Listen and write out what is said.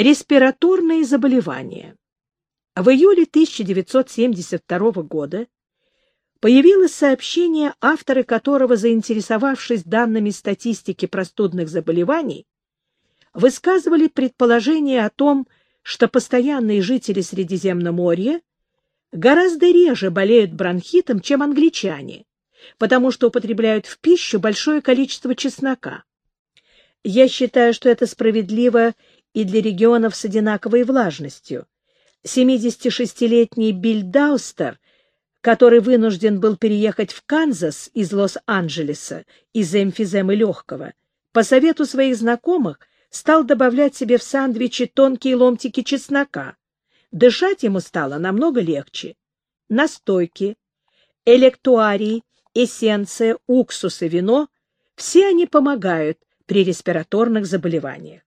Респираторные заболевания. В июле 1972 года появилось сообщение, авторы которого, заинтересовавшись данными статистики простудных заболеваний, высказывали предположение о том, что постоянные жители Средиземноморья гораздо реже болеют бронхитом, чем англичане, потому что употребляют в пищу большое количество чеснока. Я считаю, что это справедливо и для регионов с одинаковой влажностью. 76-летний Билл Даустер, который вынужден был переехать в Канзас из Лос-Анджелеса из-за эмфиземы легкого, по совету своих знакомых стал добавлять себе в сандвичи тонкие ломтики чеснока. Дышать ему стало намного легче. Настойки, электуарий, эссенция, уксус и вино — все они помогают при респираторных заболеваниях.